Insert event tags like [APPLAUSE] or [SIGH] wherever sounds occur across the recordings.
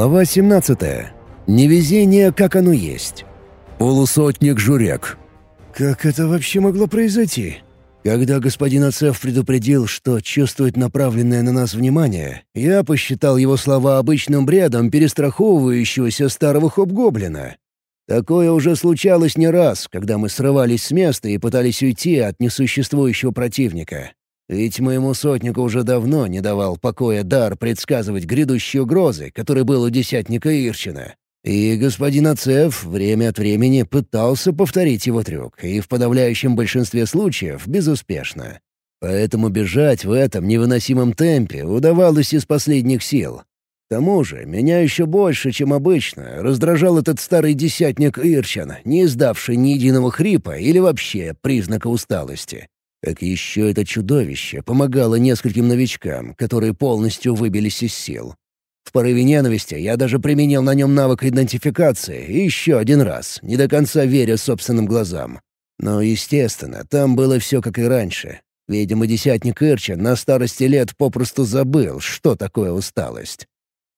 Глава 17. Невезение, как оно есть. Полусотник Журек. Как это вообще могло произойти? Когда господин Ацеф предупредил, что чувствует направленное на нас внимание, я посчитал его слова обычным бредом перестраховывающегося старого хоп-гоблина. Такое уже случалось не раз, когда мы срывались с места и пытались уйти от несуществующего противника. Ведь моему сотнику уже давно не давал покоя дар предсказывать грядущие угрозы, который был у десятника Ирчина. И господин Ацеф время от времени пытался повторить его трюк, и в подавляющем большинстве случаев безуспешно. Поэтому бежать в этом невыносимом темпе удавалось из последних сил. К тому же, меня еще больше, чем обычно, раздражал этот старый десятник Ирчан, не издавший ни единого хрипа или вообще признака усталости. Как еще это чудовище помогало нескольким новичкам, которые полностью выбились из сил. В порыве ненависти я даже применил на нем навык идентификации еще один раз, не до конца веря собственным глазам. Но, естественно, там было все как и раньше. Видимо, десятник Ирча на старости лет попросту забыл, что такое усталость.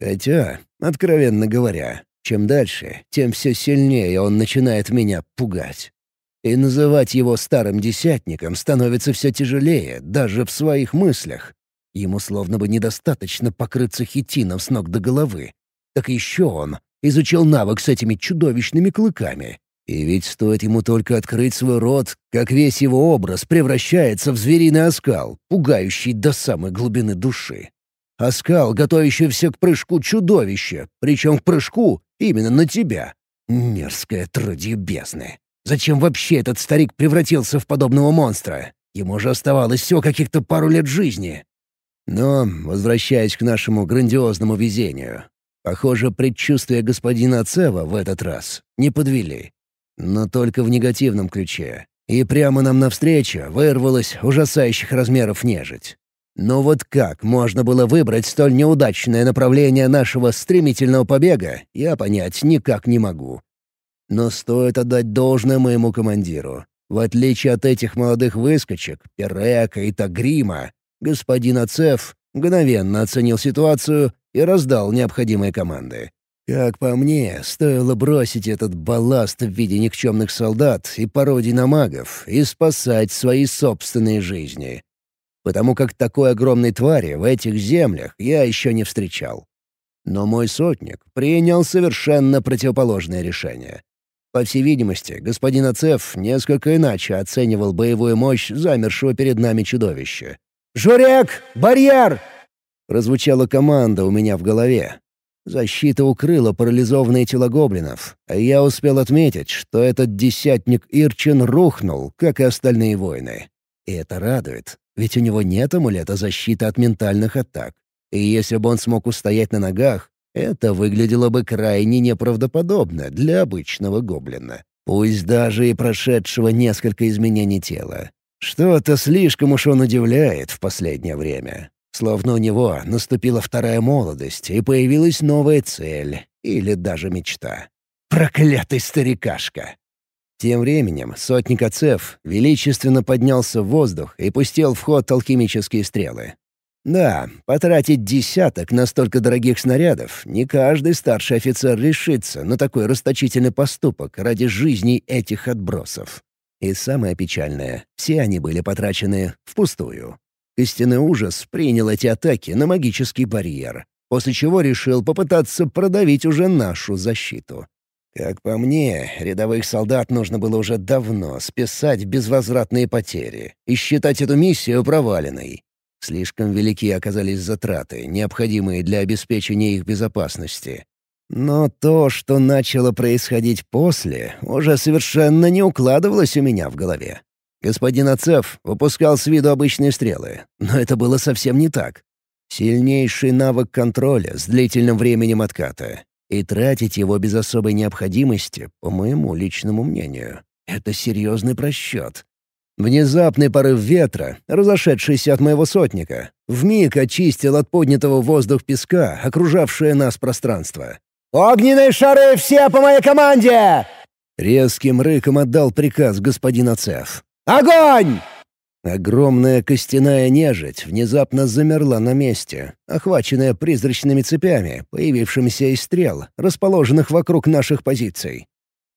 Хотя, откровенно говоря, чем дальше, тем все сильнее он начинает меня пугать. И называть его старым десятником становится все тяжелее, даже в своих мыслях. Ему словно бы недостаточно покрыться хитином с ног до головы. Так еще он изучил навык с этими чудовищными клыками. И ведь стоит ему только открыть свой рот, как весь его образ превращается в звериный оскал, пугающий до самой глубины души. Оскал, готовящийся к прыжку чудовища, причем к прыжку именно на тебя. Мерзкое трудье бездны. Зачем вообще этот старик превратился в подобного монстра? Ему же оставалось всего каких-то пару лет жизни. Но, возвращаясь к нашему грандиозному везению, похоже, предчувствия господина Цева в этот раз не подвели. Но только в негативном ключе. И прямо нам навстречу вырвалась ужасающих размеров нежить. Но вот как можно было выбрать столь неудачное направление нашего стремительного побега, я понять никак не могу. Но стоит отдать должное моему командиру. В отличие от этих молодых выскочек, Перека и Тагрима, господин Ацеф мгновенно оценил ситуацию и раздал необходимые команды. Как по мне, стоило бросить этот балласт в виде никчемных солдат и пародий на магов и спасать свои собственные жизни. Потому как такой огромной твари в этих землях я еще не встречал. Но мой сотник принял совершенно противоположное решение. По всей видимости, господин Ацеф несколько иначе оценивал боевую мощь замершего перед нами чудовища. «Журек! Барьер!» Прозвучала команда у меня в голове. Защита укрыла парализованные тела гоблинов, а я успел отметить, что этот десятник Ирчин рухнул, как и остальные воины. И это радует, ведь у него нет амулета защиты от ментальных атак. И если бы он смог устоять на ногах, это выглядело бы крайне неправдоподобно для обычного гоблина. Пусть даже и прошедшего несколько изменений тела. Что-то слишком уж он удивляет в последнее время. Словно у него наступила вторая молодость, и появилась новая цель, или даже мечта. Проклятый старикашка! Тем временем сотник Ацеф величественно поднялся в воздух и пустил в ход алхимические стрелы. Да, потратить десяток на столько дорогих снарядов не каждый старший офицер решится на такой расточительный поступок ради жизни этих отбросов. И самое печальное, все они были потрачены впустую. Истинный ужас принял эти атаки на магический барьер, после чего решил попытаться продавить уже нашу защиту. Как по мне, рядовых солдат нужно было уже давно списать безвозвратные потери и считать эту миссию проваленной. Слишком велики оказались затраты, необходимые для обеспечения их безопасности. Но то, что начало происходить после, уже совершенно не укладывалось у меня в голове. Господин Ацеф выпускал с виду обычные стрелы, но это было совсем не так. Сильнейший навык контроля с длительным временем отката. И тратить его без особой необходимости, по моему личному мнению, это серьезный просчет. Внезапный порыв ветра, разошедшийся от моего сотника, вмиг очистил от поднятого воздух песка окружавшее нас пространство. «Огненные шары все по моей команде!» Резким рыком отдал приказ господин Ацеф. «Огонь!» Огромная костяная нежить внезапно замерла на месте, охваченная призрачными цепями, появившимися из стрел, расположенных вокруг наших позиций.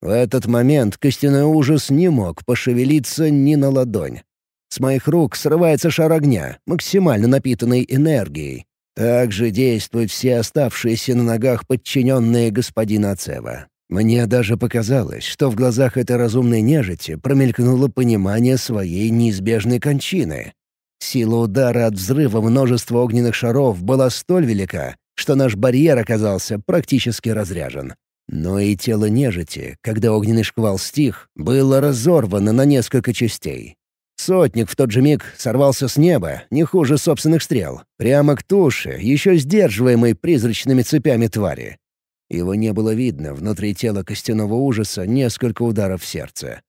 В этот момент костяной ужас не мог пошевелиться ни на ладонь. С моих рук срывается шар огня, максимально напитанный энергией. Так же действуют все оставшиеся на ногах подчиненные господина Ацева. Мне даже показалось, что в глазах этой разумной нежити промелькнуло понимание своей неизбежной кончины. Сила удара от взрыва множества огненных шаров была столь велика, что наш барьер оказался практически разряжен. Но и тело нежити, когда огненный шквал стих, было разорвано на несколько частей. Сотник в тот же миг сорвался с неба, не хуже собственных стрел, прямо к туше, еще сдерживаемой призрачными цепями твари. Его не было видно, внутри тела костяного ужаса несколько ударов в сердце.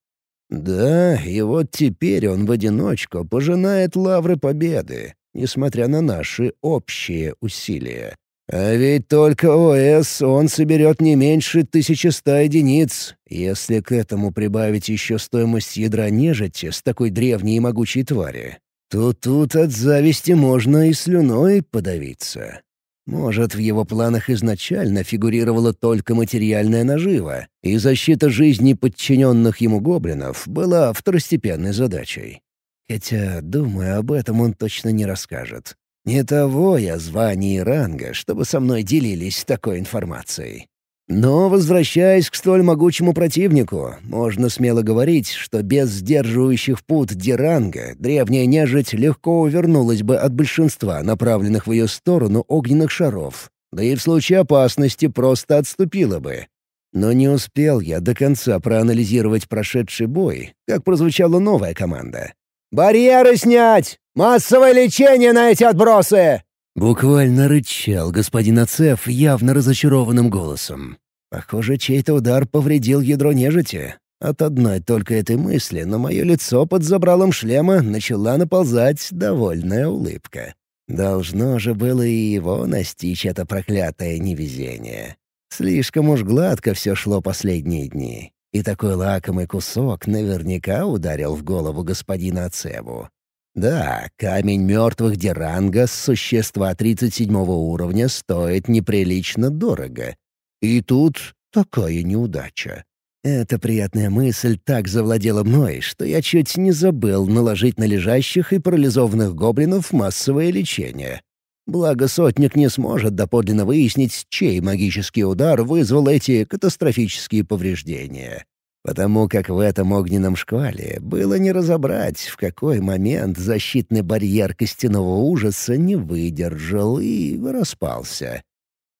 Да, и вот теперь он в одиночку пожинает лавры победы, несмотря на наши общие усилия. А ведь только ОС он соберет не меньше 1100 единиц. Если к этому прибавить еще стоимость ядра нежити с такой древней и могучей твари, то тут от зависти можно и слюной подавиться. Может, в его планах изначально фигурировала только материальная нажива, и защита жизни подчиненных ему гоблинов была второстепенной задачей. Хотя, думаю, об этом он точно не расскажет. Не того я звания и ранга, чтобы со мной делились такой информацией. Но, возвращаясь к столь могучему противнику, можно смело говорить, что без сдерживающих пут Диранга древняя нежить легко увернулась бы от большинства направленных в ее сторону огненных шаров, да и в случае опасности просто отступила бы. Но не успел я до конца проанализировать прошедший бой, как прозвучала новая команда. «Барьеры снять! Массовое лечение на эти отбросы!» Буквально рычал господин Ацеф явно разочарованным голосом. Похоже, чей-то удар повредил ядро нежити. От одной только этой мысли на мое лицо под забралом шлема начала наползать довольная улыбка. Должно же было и его настичь это проклятое невезение. Слишком уж гладко все шло последние дни. И такой лакомый кусок наверняка ударил в голову господина Ацеву. Да, камень мертвых Деранга с существа 37 уровня стоит неприлично дорого. И тут такая неудача. Эта приятная мысль так завладела мной, что я чуть не забыл наложить на лежащих и парализованных гоблинов массовое лечение. Благо, сотник не сможет доподлинно выяснить, чей магический удар вызвал эти катастрофические повреждения. Потому как в этом огненном шквале было не разобрать, в какой момент защитный барьер костяного ужаса не выдержал и распался.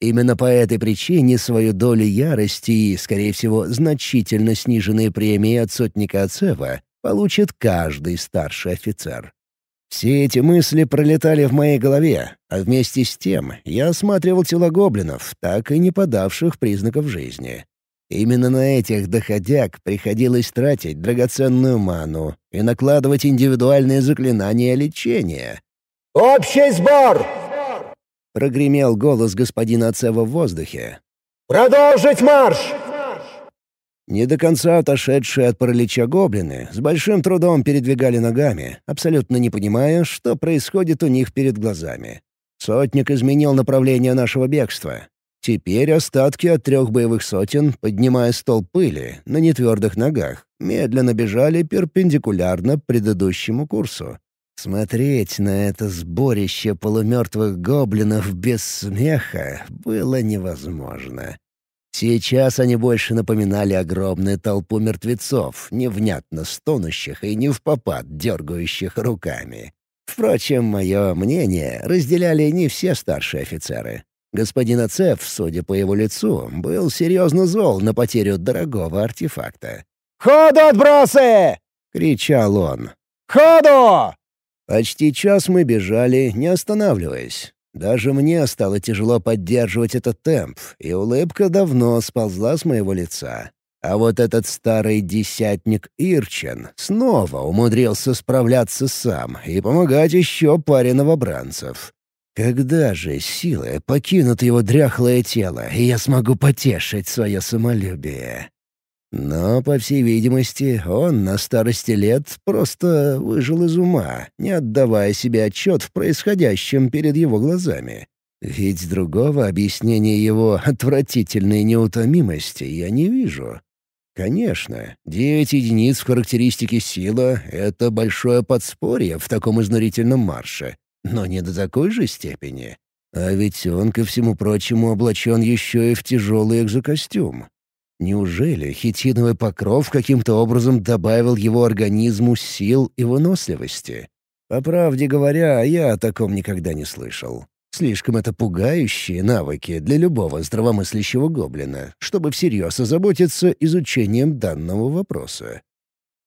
Именно по этой причине свою долю ярости и, скорее всего, значительно сниженные премии от сотника Ацева получит каждый старший офицер. Все эти мысли пролетали в моей голове, а вместе с тем я осматривал тела гоблинов, так и не подавших признаков жизни. Именно на этих доходяг приходилось тратить драгоценную ману и накладывать индивидуальные заклинания лечения. «Общий сбор!» — прогремел голос господина Ацева в воздухе. «Продолжить марш!» Не до конца отошедшие от паралича гоблины с большим трудом передвигали ногами, абсолютно не понимая, что происходит у них перед глазами. Сотник изменил направление нашего бегства. Теперь остатки от трех боевых сотен, поднимая стол пыли на нетвердых ногах, медленно бежали перпендикулярно предыдущему курсу. Смотреть на это сборище полумертвых гоблинов без смеха было невозможно. Сейчас они больше напоминали огромную толпу мертвецов, невнятно стонущих и не в попад дергающих руками. Впрочем, мое мнение разделяли не все старшие офицеры. Господин Ацеф, судя по его лицу, был серьезно зол на потерю дорогого артефакта. «Ходу, отбросы!» — кричал он. «Ходу!» Почти час мы бежали, не останавливаясь. Даже мне стало тяжело поддерживать этот темп, и улыбка давно сползла с моего лица. А вот этот старый десятник Ирчен снова умудрился справляться сам и помогать еще паре новобранцев. Когда же силы покинут его дряхлое тело, и я смогу потешить свое самолюбие? Но, по всей видимости, он на старости лет просто выжил из ума, не отдавая себе отчет в происходящем перед его глазами. Ведь другого объяснения его отвратительной неутомимости я не вижу. Конечно, девять единиц в характеристике сила — это большое подспорье в таком изнурительном марше, но не до такой же степени. А ведь он, ко всему прочему, облачен еще и в тяжелый экзокостюм. Неужели хитиновый покров каким-то образом добавил его организму сил и выносливости? По правде говоря, я о таком никогда не слышал. Слишком это пугающие навыки для любого здравомыслящего гоблина, чтобы всерьез озаботиться изучением данного вопроса.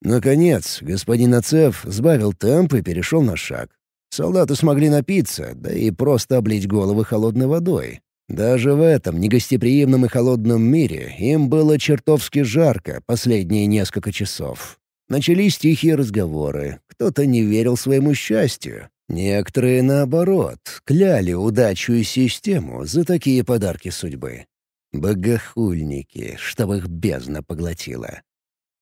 Наконец, господин Ацеф сбавил темп и перешел на шаг. Солдаты смогли напиться, да и просто облить головы холодной водой, даже в этом негостеприимном и холодном мире им было чертовски жарко последние несколько часов. Начались тихие разговоры. Кто-то не верил своему счастью. Некоторые, наоборот, кляли удачу и систему за такие подарки судьбы. Богохульники, чтобы их бездна поглотила.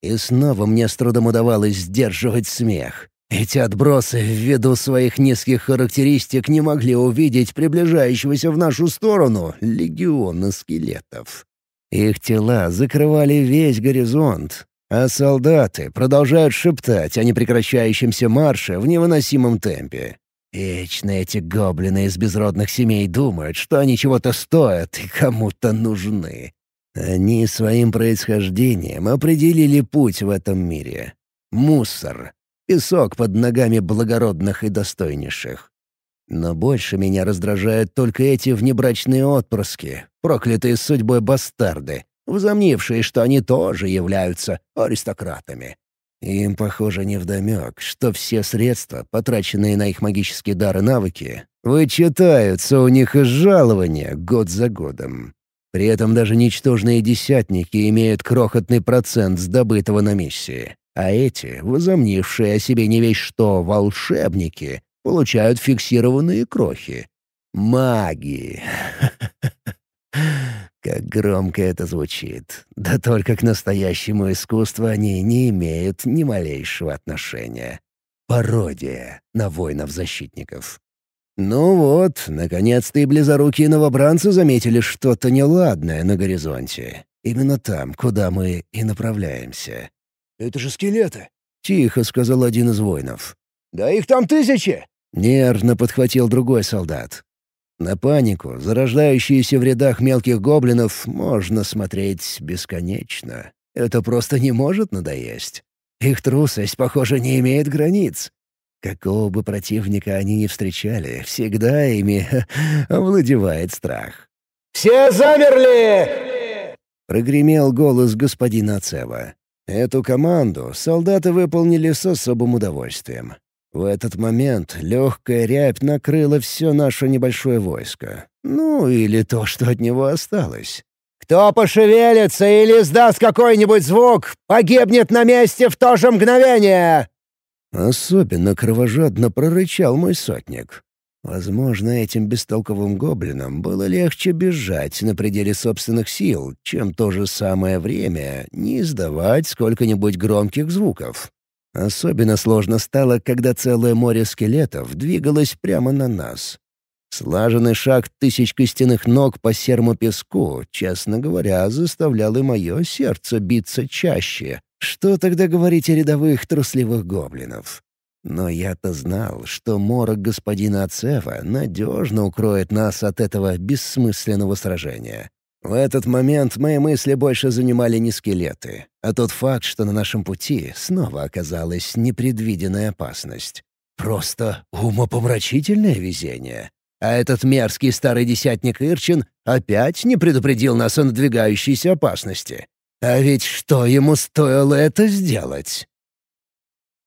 И снова мне с трудом удавалось сдерживать смех. Эти отбросы, ввиду своих низких характеристик, не могли увидеть приближающегося в нашу сторону легиона скелетов. Их тела закрывали весь горизонт, а солдаты продолжают шептать о непрекращающемся марше в невыносимом темпе. Вечно эти гоблины из безродных семей думают, что они чего-то стоят и кому-то нужны. Они своим происхождением определили путь в этом мире. Мусор, песок под ногами благородных и достойнейших. Но больше меня раздражают только эти внебрачные отпрыски, проклятые судьбой бастарды, возомнившие, что они тоже являются аристократами. Им, похоже, невдомек, что все средства, потраченные на их магические дары и навыки, вычитаются у них из жалования год за годом. При этом даже ничтожные десятники имеют крохотный процент с добытого на миссии. А эти, возомнившие о себе не весь что волшебники, получают фиксированные крохи. Маги. [LAUGHS] Как громко это звучит. Да только к настоящему искусству они не имеют ни малейшего отношения. Пародия на воинов-защитников. Ну вот, наконец-то и близорукие новобранцы заметили что-то неладное на горизонте. Именно там, куда мы и направляемся. «Это же скелеты!» — тихо сказал один из воинов. «Да их там тысячи!» — нервно подхватил другой солдат. На панику, зарождающуюся в рядах мелких гоблинов, можно смотреть бесконечно. Это просто не может надоесть. Их трусость, похоже, не имеет границ. Какого бы противника они ни встречали, всегда ими [LAUGHS] овладевает страх. «Все замерли!» — прогремел голос господина Ацева. Эту команду солдаты выполнили с особым удовольствием. В этот момент легкая рябь накрыла все наше небольшое войско. Ну, или то, что от него осталось. «Кто пошевелится или издаст какой-нибудь звук, погибнет на месте в то же мгновение!» Особенно кровожадно прорычал мой сотник. Возможно, этим бестолковым гоблинам было легче бежать на пределе собственных сил, чем то же самое время не издавать сколько-нибудь громких звуков. Особенно сложно стало, когда целое море скелетов двигалось прямо на нас. Слаженный шаг тысяч костяных ног по серому песку, честно говоря, заставлял и мое сердце биться чаще. Что тогда говорить о рядовых трусливых гоблинов? Но я-то знал, что морок господина Ацева надежно укроет нас от этого бессмысленного сражения. В этот момент мои мысли больше занимали не скелеты, а тот факт, что на нашем пути снова оказалась непредвиденная опасность. Просто умопомрачительное везение. А этот мерзкий старый десятник Ирчин опять не предупредил нас о надвигающейся опасности. А ведь что ему стоило это сделать?